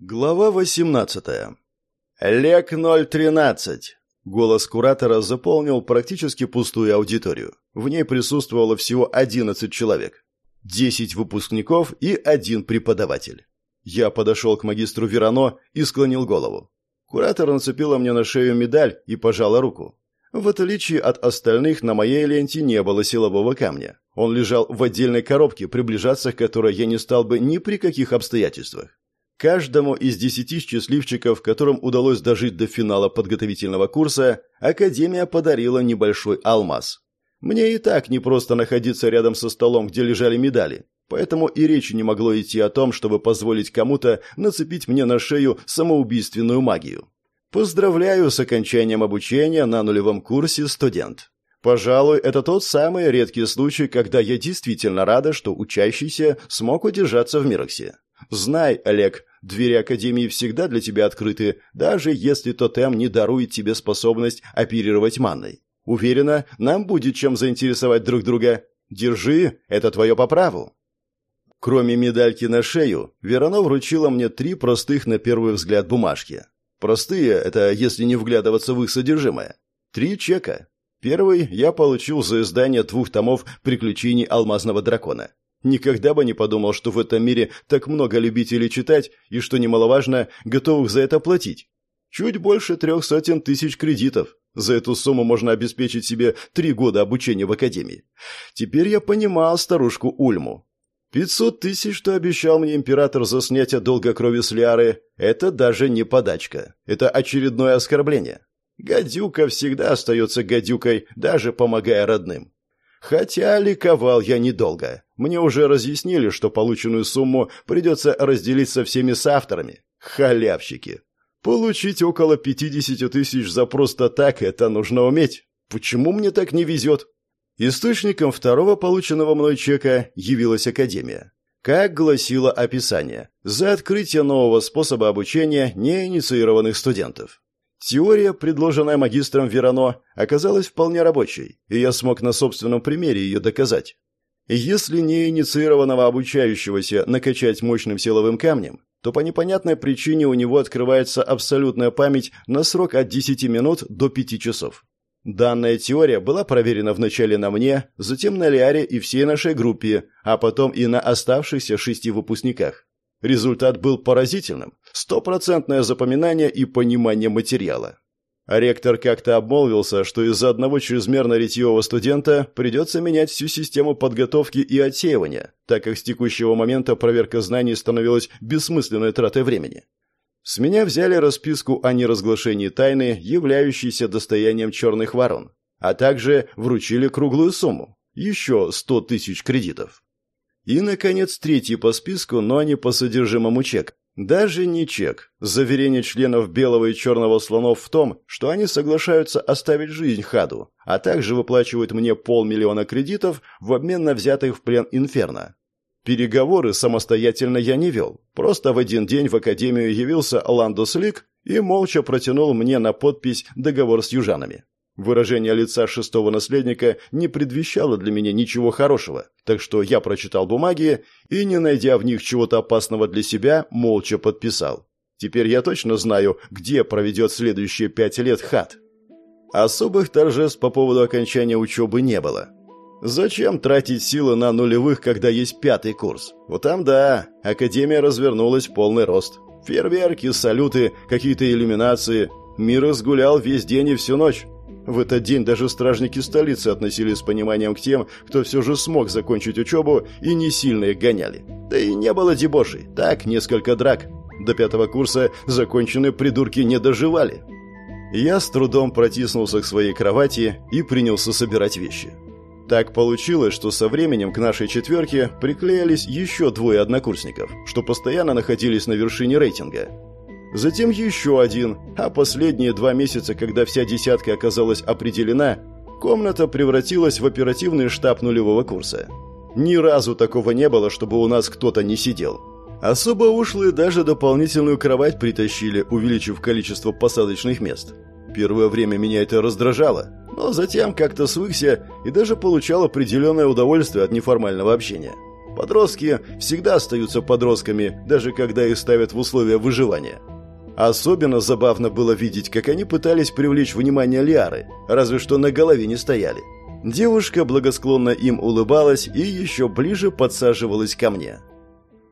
Глава 18. Лек 013. Голос куратора заполнил практически пустую аудиторию. В ней присутствовало всего 11 человек. 10 выпускников и один преподаватель. Я подошел к магистру Верано и склонил голову. Куратор нацепила мне на шею медаль и пожала руку. В отличие от остальных, на моей ленте не было силового камня. Он лежал в отдельной коробке, приближаться к которой я не стал бы ни при каких обстоятельствах. Каждому из десяти счастливчиков, которым удалось дожить до финала подготовительного курса, Академия подарила небольшой алмаз. Мне и так не просто находиться рядом со столом, где лежали медали, поэтому и речи не могло идти о том, чтобы позволить кому-то нацепить мне на шею самоубийственную магию. Поздравляю с окончанием обучения на нулевом курсе, студент. Пожалуй, это тот самый редкий случай, когда я действительно рада, что учащийся смог удержаться в Мироксе. Знай, Олег, двери Академии всегда для тебя открыты, даже если тотем не дарует тебе способность оперировать манной. Уверена, нам будет чем заинтересовать друг друга. Держи, это твое по праву». Кроме медальки на шею, Верано вручила мне три простых на первый взгляд бумажки. Простые – это если не вглядываться в их содержимое. Три чека. Первый я получил за издание двух томов «Приключений алмазного дракона». Никогда бы не подумал, что в этом мире так много любителей читать и, что немаловажно, готовых за это платить. Чуть больше трех сотен тысяч кредитов. За эту сумму можно обеспечить себе три года обучения в академии. Теперь я понимал старушку Ульму. Пятьсот тысяч, что обещал мне император за снятие долга крови с Лиары, это даже не подачка. Это очередное оскорбление. Гадюка всегда остается гадюкой, даже помогая родным. Хотя ликовал я недолго. Мне уже разъяснили, что полученную сумму придется разделить со всеми соавторами. Халявщики. Получить около 50 тысяч за просто так это нужно уметь. Почему мне так не везет? Источником второго полученного мной чека явилась Академия. Как гласило описание, за открытие нового способа обучения неинициированных студентов. Теория, предложенная магистром Верано, оказалась вполне рабочей, и я смог на собственном примере ее доказать. Если неинициированного обучающегося накачать мощным силовым камнем, то по непонятной причине у него открывается абсолютная память на срок от 10 минут до 5 часов. Данная теория была проверена вначале на мне, затем на Лиаре и всей нашей группе, а потом и на оставшихся шести выпускниках. Результат был поразительным. Стопроцентное запоминание и понимание материала. А ректор как-то обмолвился, что из-за одного чрезмерно ретьевого студента придется менять всю систему подготовки и отсеивания, так как с текущего момента проверка знаний становилась бессмысленной тратой времени. С меня взяли расписку о неразглашении тайны, являющейся достоянием черных ворон, а также вручили круглую сумму – еще 100 тысяч кредитов. И, наконец, третий по списку, но не по содержимому чек. Даже не чек. Заверение членов белого и черного слонов в том, что они соглашаются оставить жизнь Хаду, а также выплачивают мне полмиллиона кредитов в обмен на взятых в плен Инферно. Переговоры самостоятельно я не вел. Просто в один день в академию явился Ландус Лик и молча протянул мне на подпись договор с южанами. Выражение лица шестого наследника не предвещало для меня ничего хорошего, так что я прочитал бумаги и, не найдя в них чего-то опасного для себя, молча подписал. Теперь я точно знаю, где проведет следующие пять лет хат. Особых торжеств по поводу окончания учебы не было. Зачем тратить силы на нулевых, когда есть пятый курс? Вот там да, Академия развернулась в полный рост. Фейерверки, салюты, какие-то иллюминации. Мир разгулял весь день и всю ночь. В этот день даже стражники столицы относились с пониманием к тем, кто все же смог закончить учебу и не сильно их гоняли. Да и не было дебошей. Так, несколько драк. До пятого курса законченные придурки не доживали. Я с трудом протиснулся к своей кровати и принялся собирать вещи. Так получилось, что со временем к нашей четверке приклеились еще двое однокурсников, что постоянно находились на вершине рейтинга. Затем еще один, а последние два месяца, когда вся десятка оказалась определена, комната превратилась в оперативный штаб нулевого курса. Ни разу такого не было, чтобы у нас кто-то не сидел. Особо ушлые даже дополнительную кровать притащили, увеличив количество посадочных мест. Первое время меня это раздражало, но затем как-то свыкся и даже получал определенное удовольствие от неформального общения. Подростки всегда остаются подростками, даже когда их ставят в условия выживания. Особенно забавно было видеть, как они пытались привлечь внимание Лиары, разве что на голове не стояли. Девушка благосклонно им улыбалась и еще ближе подсаживалась ко мне.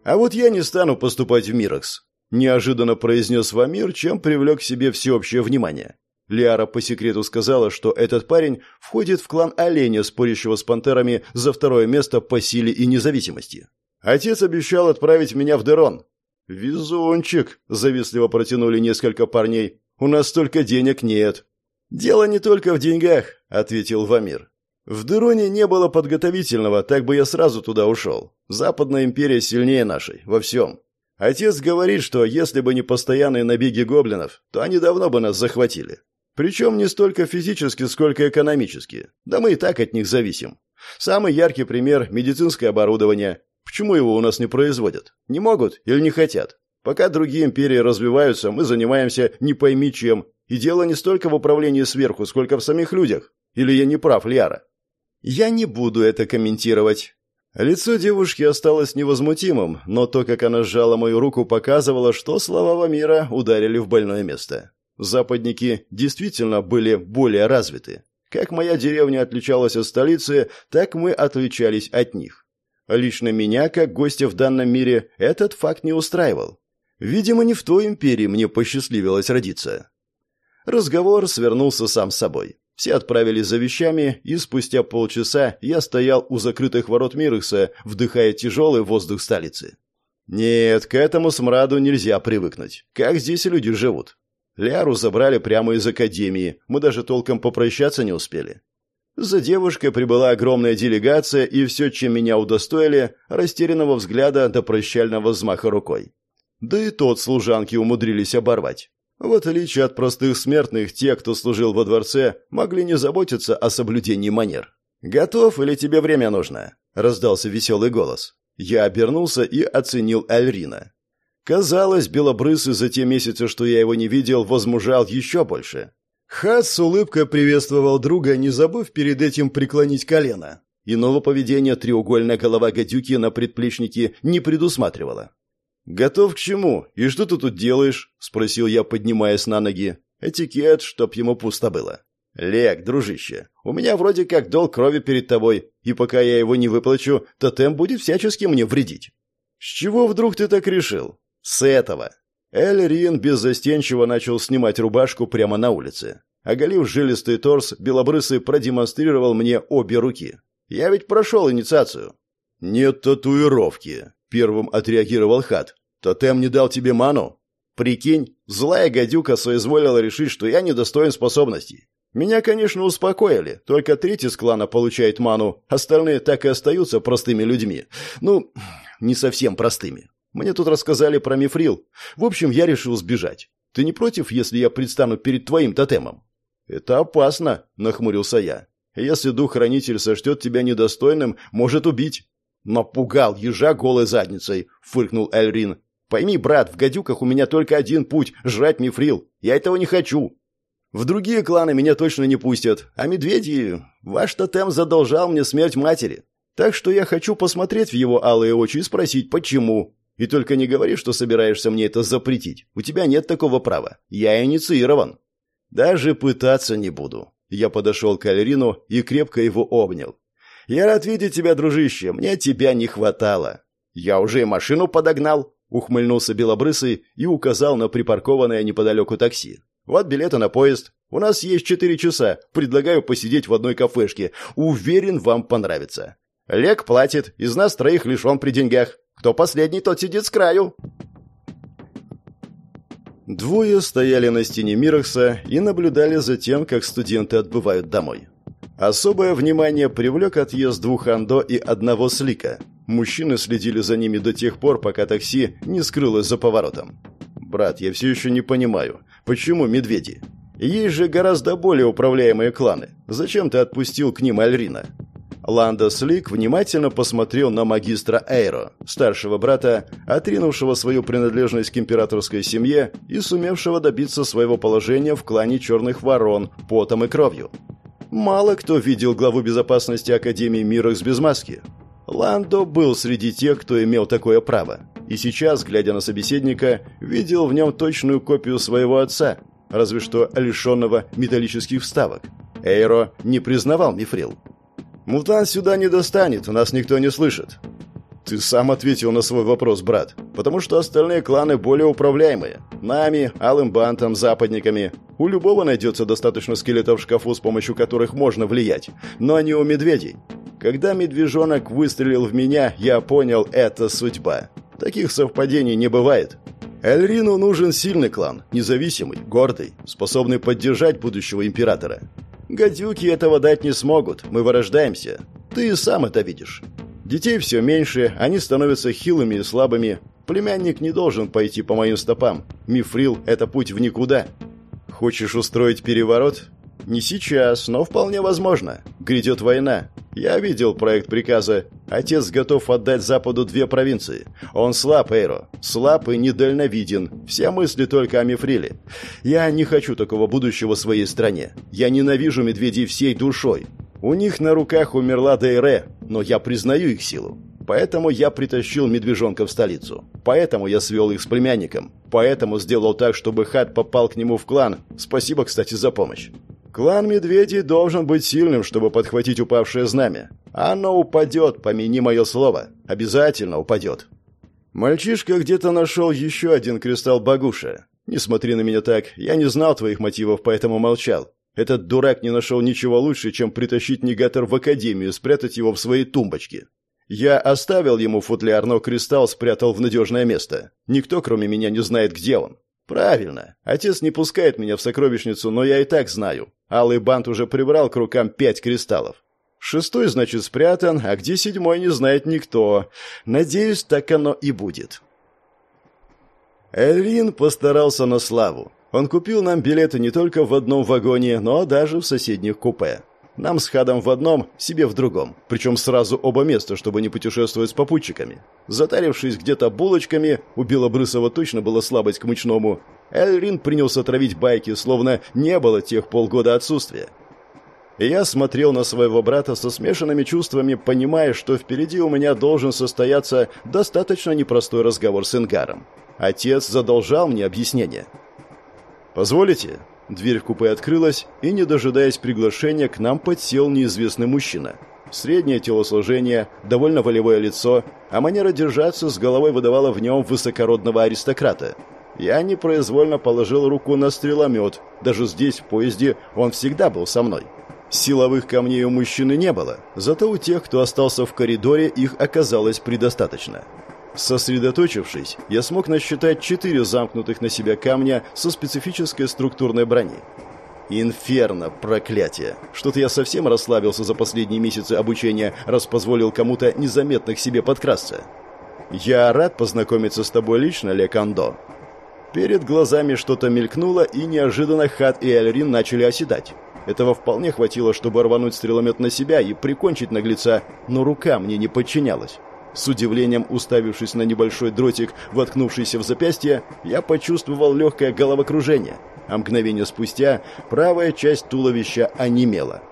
«А вот я не стану поступать в Мирокс», – неожиданно произнес Вамир, чем привлек к себе всеобщее внимание. Лиара по секрету сказала, что этот парень входит в клан Оленя, спорящего с пантерами за второе место по силе и независимости. Отец обещал отправить меня в Дерон. «Везунчик», – завистливо протянули несколько парней. «У нас столько денег нет». «Дело не только в деньгах», – ответил Вамир. В Дероне не было подготовительного, так бы я сразу туда ушел. Западная империя сильнее нашей, во всем. Отец говорит, что если бы не постоянные набеги гоблинов, то они давно бы нас захватили. Причем не столько физически, сколько экономически. Да мы и так от них зависим. Самый яркий пример – медицинское оборудование. Почему его у нас не производят? Не могут или не хотят? Пока другие империи развиваются, мы занимаемся не пойми чем. И дело не столько в управлении сверху, сколько в самих людях. Или я не прав, Ляра? Я не буду это комментировать. Лицо девушки осталось невозмутимым, но то, как она сжала мою руку, показывало, что слова Вамира ударили в больное место. Западники действительно были более развиты. Как моя деревня отличалась от столицы, так мы отличались от них. Лично меня, как гостя в данном мире, этот факт не устраивал. Видимо, не в той империи мне посчастливилось родиться. Разговор свернулся сам собой. Все отправились за вещами, и спустя полчаса я стоял у закрытых ворот Мирекса, вдыхая тяжелый воздух столицы. Нет, к этому смраду нельзя привыкнуть. Как здесь люди живут? Ляру забрали прямо из академии, мы даже толком попрощаться не успели. За девушкой прибыла огромная делегация, и все, чем меня удостоили, растерянного взгляда до прощального взмаха рукой. Да и тот служанки умудрились оборвать. В отличие от простых смертных, те, кто служил во дворце, могли не заботиться о соблюдении манер. «Готов или тебе время нужно?» – раздался веселый голос. Я обернулся и оценил Альрина. Казалось, Белобрысый за те месяцы, что я его не видел, возмужал еще больше. Хат с улыбкой приветствовал друга, не забыв перед этим преклонить колено. Иного поведения треугольная голова гадюки на предплечнике не предусматривала. «Готов к чему? И что ты тут делаешь?» — спросил я, поднимаясь на ноги. Этикет, чтоб ему пусто было. «Лек, дружище, у меня вроде как долг крови перед тобой, и пока я его не выплачу, тотем будет всячески мне вредить». «С чего вдруг ты так решил?» «С этого». Эль Рин беззастенчиво начал снимать рубашку прямо на улице. Оголив жилистый торс, Белобрысый продемонстрировал мне обе руки. «Я ведь прошел инициацию». «Нет татуировки», Первым отреагировал Хат. «Тотем не дал тебе ману?» «Прикинь, злая гадюка соизволила решить, что я недостоин способностей. Меня, конечно, успокоили. Только третий из клана получает ману, остальные так и остаются простыми людьми. Ну, не совсем простыми. Мне тут рассказали про мифрил. В общем, я решил сбежать. Ты не против, если я предстану перед твоим тотемом?» «Это опасно», — нахмурился я. «Если дух-хранитель сочтет тебя недостойным, может убить». «Напугал ежа голой задницей», — фыркнул Эльрин. «Пойми, брат, в гадюках у меня только один путь — жрать мифрил. Я этого не хочу. В другие кланы меня точно не пустят, а медведи... Ваш тотем задолжал мне смерть матери. Так что я хочу посмотреть в его алые очи и спросить, почему. И только не говори, что собираешься мне это запретить. У тебя нет такого права. Я инициирован». «Даже пытаться не буду». Я подошел к Альрину и крепко его обнял. «Я рад видеть тебя, дружище. Мне тебя не хватало». «Я уже и машину подогнал», — ухмыльнулся Белобрысый и указал на припаркованное неподалеку такси. «Вот билеты на поезд. У нас есть четыре часа. Предлагаю посидеть в одной кафешке. Уверен, вам понравится. Лек платит. Из нас троих лишь он при деньгах. Кто последний, тот сидит с краю». Двое стояли на стене Мирокса и наблюдали за тем, как студенты отбывают домой. Особое внимание привлек отъезд двух Андо и одного Слика. Мужчины следили за ними до тех пор, пока такси не скрылось за поворотом. «Брат, я все еще не понимаю, почему медведи? Есть же гораздо более управляемые кланы. Зачем ты отпустил к ним Альрина?» Ланда Слик внимательно посмотрел на магистра Эйро, старшего брата, отринувшего свою принадлежность к императорской семье и сумевшего добиться своего положения в клане Черных Ворон потом и кровью. Мало кто видел главу безопасности Академии Мирокс без маски. Ландо был среди тех, кто имел такое право. И сейчас, глядя на собеседника, видел в нем точную копию своего отца, разве что лишенного металлических вставок. Эйро не признавал Мифрил. «Мутант сюда не достанет, нас никто не слышит». «Ты сам ответил на свой вопрос, брат. Потому что остальные кланы более управляемые. Нами, Алым Бантом, Западниками. У любого найдется достаточно скелетов в шкафу, с помощью которых можно влиять. Но не у медведей. Когда медвежонок выстрелил в меня, я понял, это судьба. Таких совпадений не бывает. Эльрину нужен сильный клан, независимый, гордый, способный поддержать будущего императора. Гадюки этого дать не смогут, мы вырождаемся. Ты и сам это видишь. Детей все меньше, они становятся хилыми и слабыми. Племянник не должен пойти по моим стопам. Мифрил – это путь в никуда. Хочешь устроить переворот? Не сейчас, но вполне возможно. Грядет война. Я видел проект приказа. Отец готов отдать Западу две провинции. Он слаб, Эйро. Слаб и недальновиден. Все мысли только о Мифриле. Я не хочу такого будущего своей стране. Я ненавижу медведей всей душой. У них на руках умерла Дейре, но я признаю их силу. Поэтому я притащил медвежонка в столицу. Поэтому я свел их с племянником. Поэтому сделал так, чтобы Хат попал к нему в клан. Спасибо, кстати, за помощь. Клан Медведей должен быть сильным, чтобы подхватить упавшее знамя. Оно упадет, помяни мое слово. Обязательно упадет. Мальчишка где-то нашел еще один кристалл Багуша. Не смотри на меня так, я не знал твоих мотивов, поэтому молчал. Этот дурак не нашел ничего лучше, чем притащить негатор в академию и спрятать его в своей тумбочке. Я оставил ему футляр, но кристалл спрятал в надежное место. Никто, кроме меня, не знает, где он. Правильно. Отец не пускает меня в сокровищницу, но я и так знаю. Алый бант уже прибрал к рукам пять кристаллов. Шестой, значит, спрятан, а где седьмой не знает никто. Надеюсь, так оно и будет. Эльрин постарался на славу. Он купил нам билеты не только в одном вагоне, но даже в соседних купе. Нам с Хадом в одном, себе в другом. Причем сразу оба места, чтобы не путешествовать с попутчиками. Затарившись где-то булочками, у Белобрысова точно была слабость к мучному. Эльрин принялся травить байки, словно не было тех полгода отсутствия. Я смотрел на своего брата со смешанными чувствами, понимая, что впереди у меня должен состояться достаточно непростой разговор с Ингаром. Отец задолжал мне объяснение. «Позволите?» Дверь в купе открылась, и, не дожидаясь приглашения, к нам подсел неизвестный мужчина. Среднее телосложение, довольно волевое лицо, а манера держаться с головой выдавала в нем высокородного аристократа. Я непроизвольно положил руку на стреломет. Даже здесь, в поезде, он всегда был со мной. Силовых камней у мужчины не было, зато у тех, кто остался в коридоре, их оказалось предостаточно. Сосредоточившись, я смог насчитать четыре замкнутых на себя камня со специфической структурной брони. Инферно, проклятие! Что-то я совсем расслабился за последние месяцы обучения, раз позволил кому-то незаметно к себе подкрасться. Я рад познакомиться с тобой лично, Лекандо. Перед глазами что-то мелькнуло, и неожиданно Хат и Альрин начали оседать. Этого вполне хватило, чтобы рвануть стреломет на себя и прикончить наглеца, но рука мне не подчинялась. С удивлением уставившись на небольшой дротик, воткнувшийся в запястье, я почувствовал легкое головокружение, а мгновение спустя правая часть туловища онемела.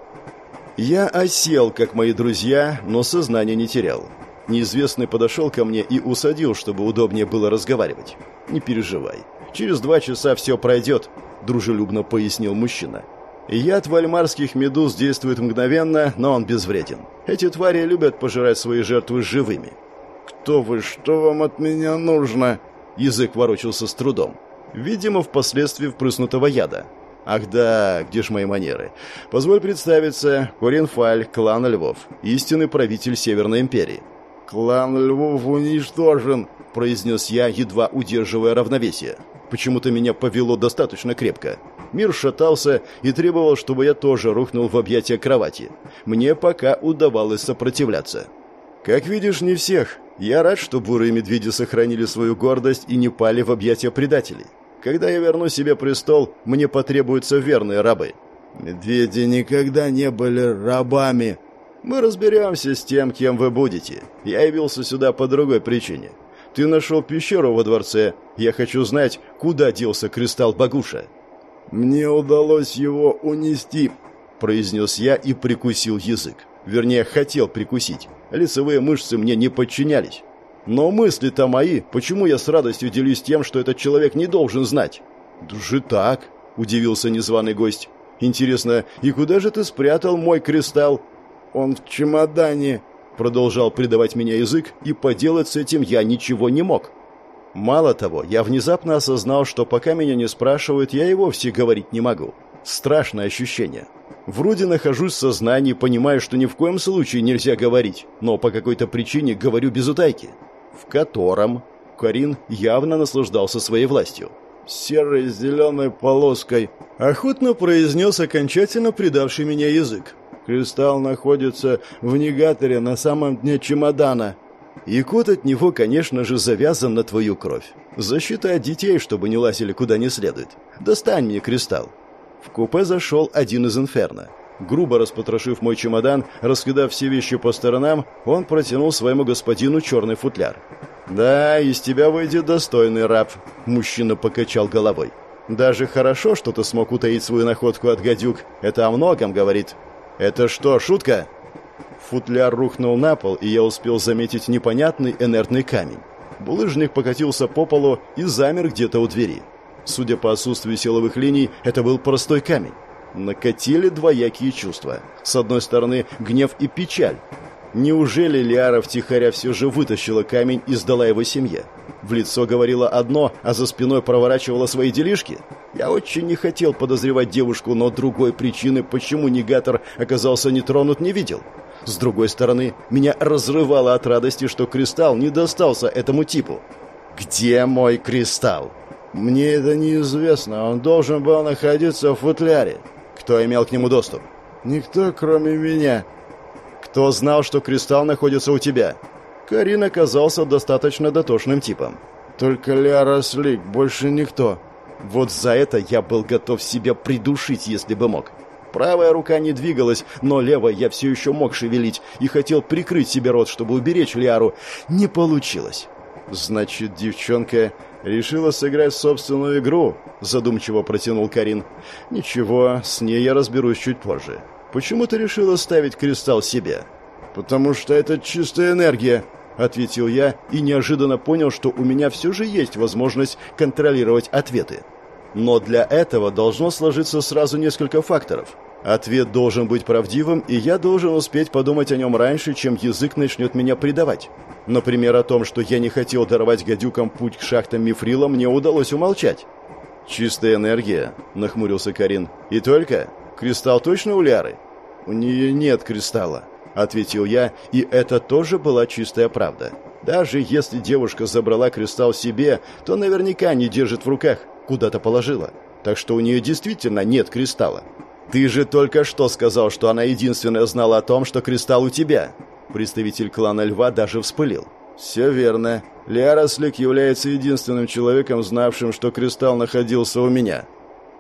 Я осел, как мои друзья, но сознание не терял. Неизвестный подошел ко мне и усадил, чтобы удобнее было разговаривать. «Не переживай. Через два часа все пройдет», — дружелюбно пояснил мужчина. Яд вальмарских медуз действует мгновенно, но он безвреден. Эти твари любят пожирать свои жертвы живыми. «Кто вы? Что вам от меня нужно?» Язык ворочался с трудом. Видимо, впоследствии впрыснутого яда. «Ах да, где ж мои манеры? Позволь представиться, Коринфаль, клан Львов, истинный правитель Северной Империи». «Клан Львов уничтожен», — произнес я, едва удерживая равновесие. Почему-то меня повело достаточно крепко. Мир шатался и требовал, чтобы я тоже рухнул в объятия кровати. Мне пока удавалось сопротивляться. Как видишь, не всех. Я рад, что бурые медведи сохранили свою гордость и не пали в объятия предателей. Когда я верну себе престол, мне потребуются верные рабы. Медведи никогда не были рабами. Мы разберемся с тем, кем вы будете. Я явился сюда по другой причине. Ты нашел пещеру во дворце. Я хочу знать, куда делся кристалл Багуша. «Мне удалось его унести», — произнес я и прикусил язык. Вернее, хотел прикусить. Лицевые мышцы мне не подчинялись. Но мысли-то мои, почему я с радостью делюсь тем, что этот человек не должен знать? «Даже так?» – удивился незваный гость. «Интересно, и куда же ты спрятал мой кристалл?» «Он в чемодане», – продолжал предавать меня язык, и поделать с этим я ничего не мог. Мало того, я внезапно осознал, что пока меня не спрашивают, я и вовсе говорить не могу. Страшное ощущение. Вроде нахожусь в сознании, понимаю, что ни в коем случае нельзя говорить, но по какой-то причине говорю без утайки. В котором Карин явно наслаждался своей властью. «Серой с зеленой полоской», — охотно произнес окончательно предавший меня язык. «Кристалл находится в негаторе на самом дне чемодана». И кот от него, конечно же, завязан на твою кровь. Защита от детей, чтобы не лазили куда не следует. Достань мне кристалл. В купе зашел один из инферно. Грубо распотрошив мой чемодан, раскидав все вещи по сторонам, он протянул своему господину черный футляр. «Да, из тебя выйдет достойный раб», — мужчина покачал головой. «Даже хорошо, что ты смог утаить свою находку от гадюк. Это о многом говорит». «Это что, шутка?» Футляр рухнул на пол, и я успел заметить непонятный инертный камень. Булыжник покатился по полу и замер где-то у двери. Судя по отсутствию силовых линий, это был простой камень. Накатили двоякие чувства. С одной стороны, гнев и печаль. Неужели Лиара втихаря все же вытащила камень и сдала его семье? В лицо говорила одно, а за спиной проворачивала свои делишки? Я очень не хотел подозревать девушку, но другой причины, почему негатор оказался не тронут, не видел. С другой стороны, меня разрывало от радости, что кристалл не достался этому типу. «Где мой кристалл?» «Мне это неизвестно. Он должен был находиться в футляре». «Кто имел к нему доступ?» «Никто, кроме меня». «Кто знал, что кристалл находится у тебя?» Карин оказался достаточно дотошным типом. «Только Ляра Слик, больше никто». Вот за это я был готов себя придушить, если бы мог. Правая рука не двигалась, но левой я все еще мог шевелить и хотел прикрыть себе рот, чтобы уберечь Лиару. Не получилось. «Значит, девчонка решила сыграть собственную игру?» Задумчиво протянул Карин. «Ничего, с ней я разберусь чуть позже. Почему ты решила ставить кристалл себе?» «Потому что это чистая энергия», — ответил я и неожиданно понял, что у меня все же есть возможность контролировать ответы. Но для этого должно сложиться сразу несколько факторов. Ответ должен быть правдивым, и я должен успеть подумать о нем раньше, чем язык начнет меня предавать. Например, о том, что я не хотел даровать гадюкам путь к шахтам Мифрила, мне удалось умолчать. «Чистая энергия», — нахмурился Карин. «И только? Кристалл точно у Ляры?» «У нее нет кристалла», — ответил я, и это тоже была чистая правда. Даже если девушка забрала кристалл себе, то наверняка не держит в руках, куда-то положила. Так что у нее действительно нет кристалла. «Ты же только что сказал, что она единственная знала о том, что кристалл у тебя!» Представитель клана Льва даже вспылил. «Все верно. Лиара Слик является единственным человеком, знавшим, что кристалл находился у меня».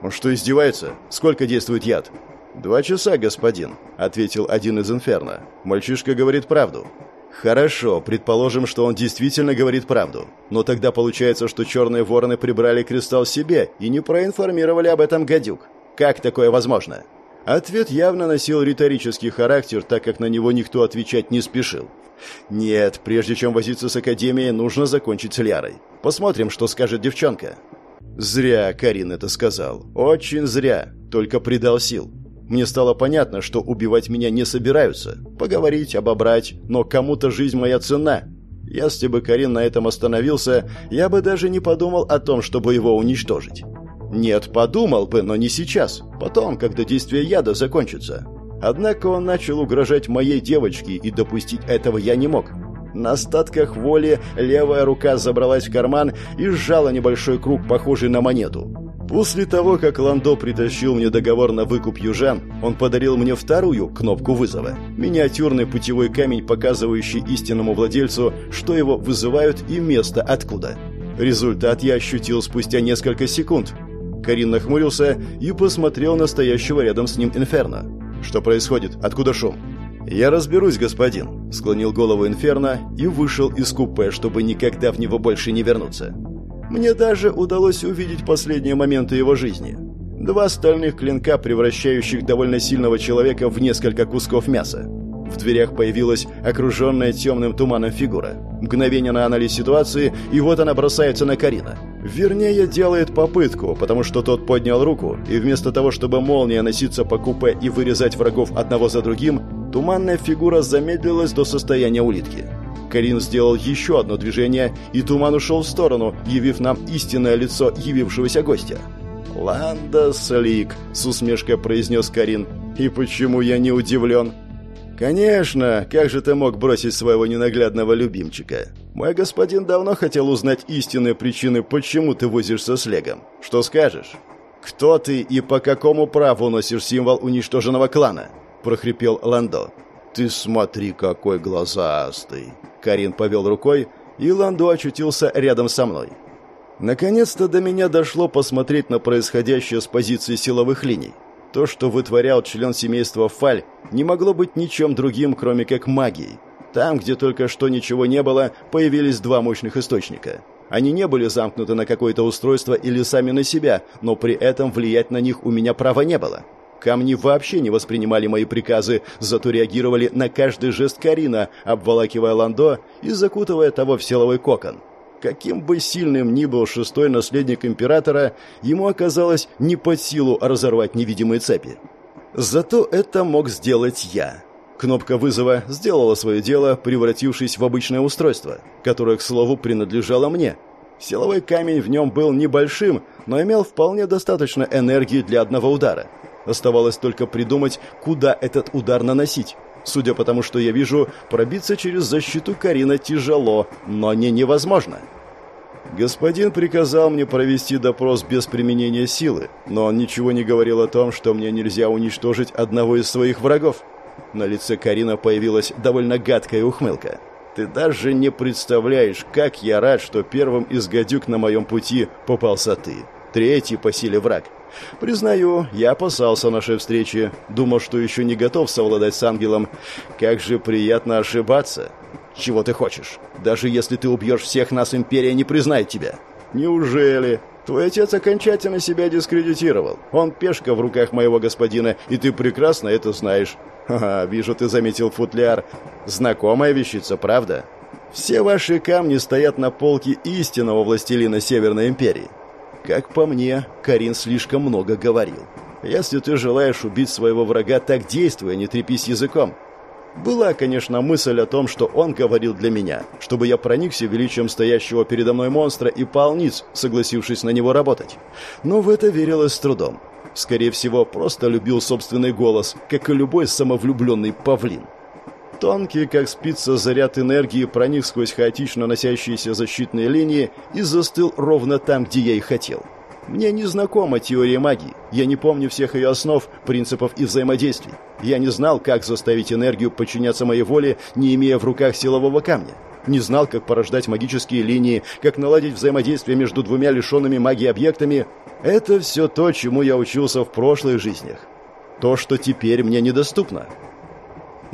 «Он что, издевается? Сколько действует яд?» «Два часа, господин», — ответил один из инферно. «Мальчишка говорит правду». «Хорошо, предположим, что он действительно говорит правду. Но тогда получается, что черные вороны прибрали кристалл себе и не проинформировали об этом гадюк. Как такое возможно? Ответ явно носил риторический характер, так как на него никто отвечать не спешил. Нет, прежде чем возиться с Академией, нужно закончить с Лярой. Посмотрим, что скажет девчонка. Зря Карин это сказал. Очень зря. Только придал сил. Мне стало понятно, что убивать меня не собираются. Поговорить, обобрать, но кому-то жизнь моя цена. Если бы Карин на этом остановился, я бы даже не подумал о том, чтобы его уничтожить. Нет, подумал бы, но не сейчас. Потом, когда действие яда закончится. Однако он начал угрожать моей девочке, и допустить этого я не мог. На остатках воли левая рука забралась в карман и сжала небольшой круг, похожий на монету. После того, как Ландо притащил мне договор на выкуп южан, он подарил мне вторую кнопку вызова. Миниатюрный путевой камень, показывающий истинному владельцу, что его вызывают и место откуда. Результат я ощутил спустя несколько секунд. Карин нахмурился и посмотрел на стоящего рядом с ним Инферно. «Что происходит? Откуда шум?» «Я разберусь, господин», — склонил голову Инферно и вышел из купе, чтобы никогда в него больше не вернуться. Мне даже удалось увидеть последние моменты его жизни. Два стальных клинка, превращающих довольно сильного человека в несколько кусков мяса. В дверях появилась окруженная темным туманом фигура. Мгновение на анализ ситуации, и вот она бросается на Карина. Вернее, делает попытку, потому что тот поднял руку, и вместо того, чтобы молния носиться по купе и вырезать врагов одного за другим, туманная фигура замедлилась до состояния улитки. Карин сделал еще одно движение, и туман ушел в сторону, явив нам истинное лицо явившегося гостя. «Ланда Слик», — с усмешкой произнес Карин. «И почему я не удивлен?» «Конечно, как же ты мог бросить своего ненаглядного любимчика? Мой господин давно хотел узнать истинные причины, почему ты возишься с Легом. Что скажешь?» «Кто ты и по какому праву носишь символ уничтоженного клана?» – прохрипел Ландо. «Ты смотри, какой глазастый!» Карин повел рукой, и Ландо очутился рядом со мной. Наконец-то до меня дошло посмотреть на происходящее с позиции силовых линий. То, что вытворял член семейства Фаль, не могло быть ничем другим, кроме как магией. Там, где только что ничего не было, появились два мощных источника. Они не были замкнуты на какое-то устройство или сами на себя, но при этом влиять на них у меня права не было. Камни вообще не воспринимали мои приказы, зато реагировали на каждый жест Карина, обволакивая Ландо и закутывая того в силовой кокон. Каким бы сильным ни был шестой наследник императора, ему оказалось не под силу разорвать невидимые цепи. Зато это мог сделать я. Кнопка вызова сделала свое дело, превратившись в обычное устройство, которое, к слову, принадлежало мне. Силовой камень в нем был небольшим, но имел вполне достаточно энергии для одного удара. Оставалось только придумать, куда этот удар наносить. Судя по тому, что я вижу, пробиться через защиту Карина тяжело, но не невозможно. Господин приказал мне провести допрос без применения силы, но он ничего не говорил о том, что мне нельзя уничтожить одного из своих врагов. На лице Карина появилась довольно гадкая ухмылка. Ты даже не представляешь, как я рад, что первым из гадюк на моем пути попался ты. Третий по силе враг. Признаю, я опасался нашей встречи, думал, что еще не готов совладать с ангелом. Как же приятно ошибаться. Чего ты хочешь? Даже если ты убьешь всех нас, Империя не признает тебя. Неужели? Твой отец окончательно себя дискредитировал. Он пешка в руках моего господина, и ты прекрасно это знаешь. Ха-ха, вижу, ты заметил футляр. Знакомая вещица, правда? Все ваши камни стоят на полке истинного властелина Северной Империи. Как по мне, Карин слишком много говорил. Если ты желаешь убить своего врага, так действуй, а не трепись языком. Была, конечно, мысль о том, что он говорил для меня, чтобы я проникся величием стоящего передо мной монстра и полниц, согласившись на него работать. Но в это верилось с трудом. Скорее всего, просто любил собственный голос, как и любой самовлюбленный павлин. Тонкий, как спица, заряд энергии проник сквозь хаотично носящиеся защитные линии и застыл ровно там, где я и хотел. Мне не знакома теория магии. Я не помню всех ее основ, принципов и взаимодействий. Я не знал, как заставить энергию подчиняться моей воле, не имея в руках силового камня. Не знал, как порождать магические линии, как наладить взаимодействие между двумя лишенными магии объектами. Это все то, чему я учился в прошлых жизнях. То, что теперь мне недоступно.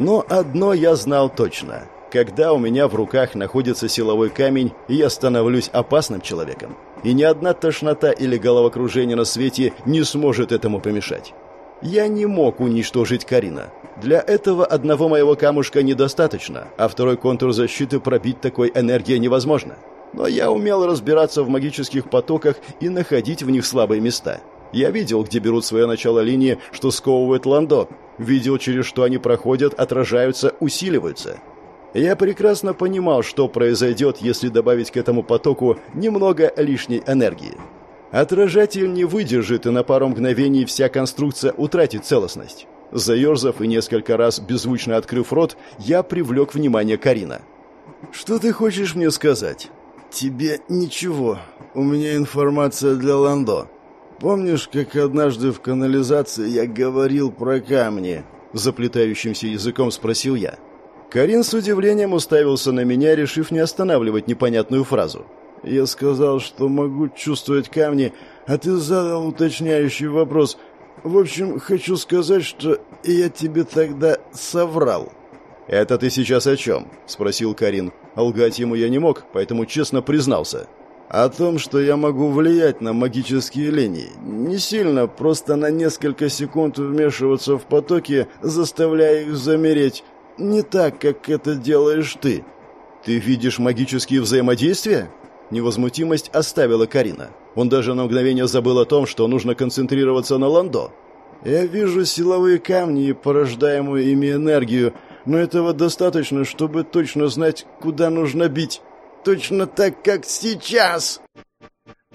Но одно я знал точно. Когда у меня в руках находится силовой камень, я становлюсь опасным человеком. И ни одна тошнота или головокружение на свете не сможет этому помешать. Я не мог уничтожить Карина. Для этого одного моего камушка недостаточно, а второй контур защиты пробить такой энергией невозможно. Но я умел разбираться в магических потоках и находить в них слабые места. Я видел, где берут свое начало линии, что сковывает Ландо, видел, через что они проходят, отражаются, усиливаются. Я прекрасно понимал, что произойдет, если добавить к этому потоку немного лишней энергии. Отражатель не выдержит, и на пару мгновений вся конструкция утратит целостность. Заерзав и несколько раз беззвучно открыв рот, я привлек внимание Карина. «Что ты хочешь мне сказать?» «Тебе ничего. У меня информация для Ландо», Помнишь, как однажды в канализации я говорил про камни?» Заплетающимся языком спросил я. Карин с удивлением уставился на меня, решив не останавливать непонятную фразу. Я сказал, что могу чувствовать камни, а ты задал уточняющий вопрос. В общем, хочу сказать, что я тебе тогда соврал. «Это ты сейчас о чем?» – спросил Карин. Лгать ему я не мог, поэтому честно признался – о том, что я могу влиять на магические линии. Не сильно, просто на несколько секунд вмешиваться в потоки, заставляя их замереть. не так, как это делаешь ты». «Ты видишь магические взаимодействия?» Невозмутимость оставила Карина. Он даже на мгновение забыл о том, что нужно концентрироваться на Ландо. «Я вижу силовые камни и порождаемую ими энергию, но этого достаточно, чтобы точно знать, куда нужно бить. Точно так, как сейчас!»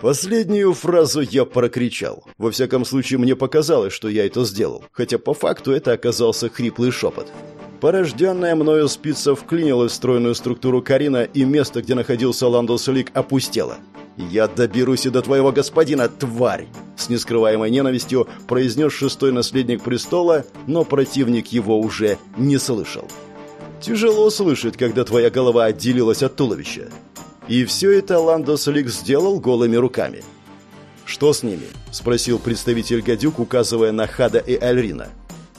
Последнюю фразу я прокричал. Во всяком случае, мне показалось, что я это сделал, хотя по факту это оказался хриплый шепот. Порожденная мною спица вклинилась в стройную структуру Карина, и место, где находился Ландос Лик, опустело. «Я доберусь и до твоего господина, тварь!» С нескрываемой ненавистью произнес шестой наследник престола, но противник его уже не слышал. Тяжело слышать, когда твоя голова отделилась от туловища. И все это Ландос Лик сделал голыми руками. «Что с ними?» – спросил представитель Гадюк, указывая на Хада и Альрина.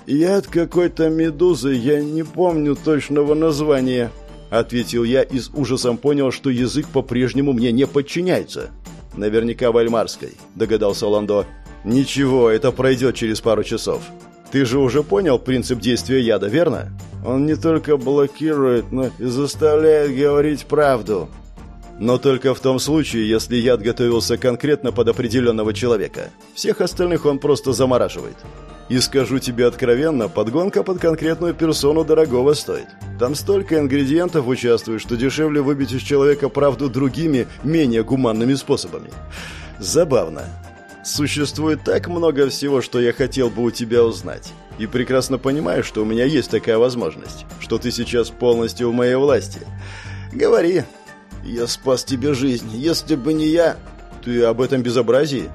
«Яд какой-то медузы, я не помню точного названия», – ответил я и с ужасом понял, что язык по-прежнему мне не подчиняется. «Наверняка Вальмарской», – догадался Ландо. «Ничего, это пройдет через пару часов. Ты же уже понял принцип действия яда, верно?» «Он не только блокирует, но и заставляет говорить правду», но только в том случае, если яд готовился конкретно под определенного человека. Всех остальных он просто замораживает. И скажу тебе откровенно, подгонка под конкретную персону дорогого стоит. Там столько ингредиентов участвует, что дешевле выбить из человека правду другими, менее гуманными способами. Забавно. Существует так много всего, что я хотел бы у тебя узнать. И прекрасно понимаю, что у меня есть такая возможность, что ты сейчас полностью в моей власти. Говори, «Я спас тебе жизнь. Если бы не я...» «Ты об этом безобразии?»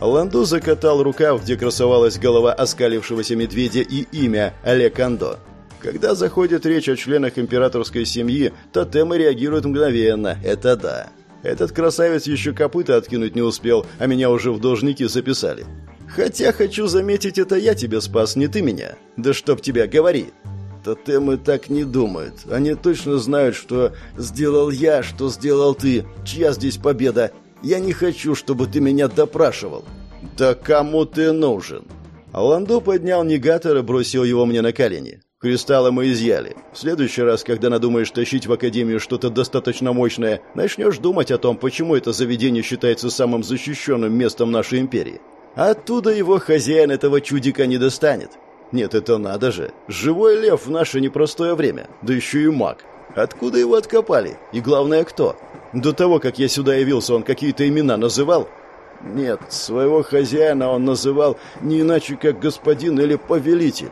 Ланду закатал рукав, где красовалась голова оскалившегося медведя и имя Олег Андо. Когда заходит речь о членах императорской семьи, тотемы реагируют мгновенно, это да. Этот красавец еще копыта откинуть не успел, а меня уже в должники записали. Хотя, хочу заметить, это я тебя спас, не ты меня. Да чтоб тебя, говори. Тотемы так не думают. Они точно знают, что сделал я, что сделал ты. Чья здесь победа? Я не хочу, чтобы ты меня допрашивал. Да кому ты нужен? Ландо поднял негатор и бросил его мне на колени. Кристаллы мы изъяли. В следующий раз, когда надумаешь тащить в Академию что-то достаточно мощное, начнешь думать о том, почему это заведение считается самым защищенным местом нашей империи. Оттуда его хозяин этого чудика не достанет. Нет, это надо же. Живой лев в наше непростое время. Да еще и маг. Откуда его откопали? И главное, кто? До того, как я сюда явился, он какие-то имена называл? Нет, своего хозяина он называл не иначе, как господин или повелитель.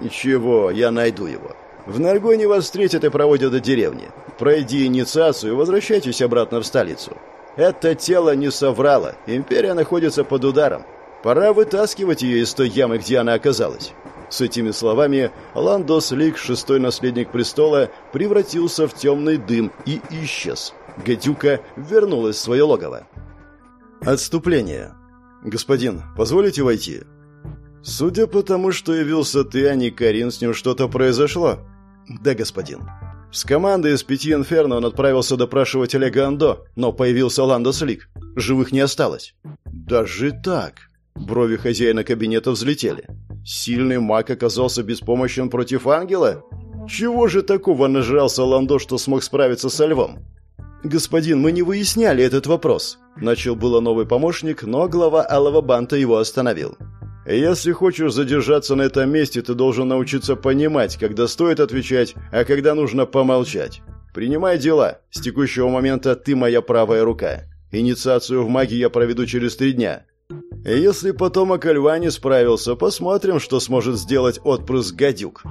Ничего, я найду его. В Наргоне вас встретят и проводят до деревни. Пройди инициацию и возвращайтесь обратно в столицу. Это тело не соврало. Империя находится под ударом. Пора вытаскивать ее из той ямы, где она оказалась. С этими словами Ландос Лик, шестой наследник престола, превратился в темный дым и исчез. Гадюка вернулась в свое логово. Отступление. «Господин, позволите войти?» «Судя по тому, что явился ты, а не Карин, с ним что-то произошло?» «Да, господин». С командой из пяти инферно он отправился допрашивать Олега Андо, но появился Ландос Лик. Живых не осталось. «Даже так?» Брови хозяина кабинета взлетели. Сильный маг оказался беспомощен против ангела? Чего же такого нажрался Ландо, что смог справиться со львом? «Господин, мы не выясняли этот вопрос», — начал было новый помощник, но глава Алого Банта его остановил. «Если хочешь задержаться на этом месте, ты должен научиться понимать, когда стоит отвечать, а когда нужно помолчать. Принимай дела. С текущего момента ты моя правая рука. Инициацию в магии я проведу через три дня. Если потомок льва не справился, посмотрим, что сможет сделать отпрыск гадюк.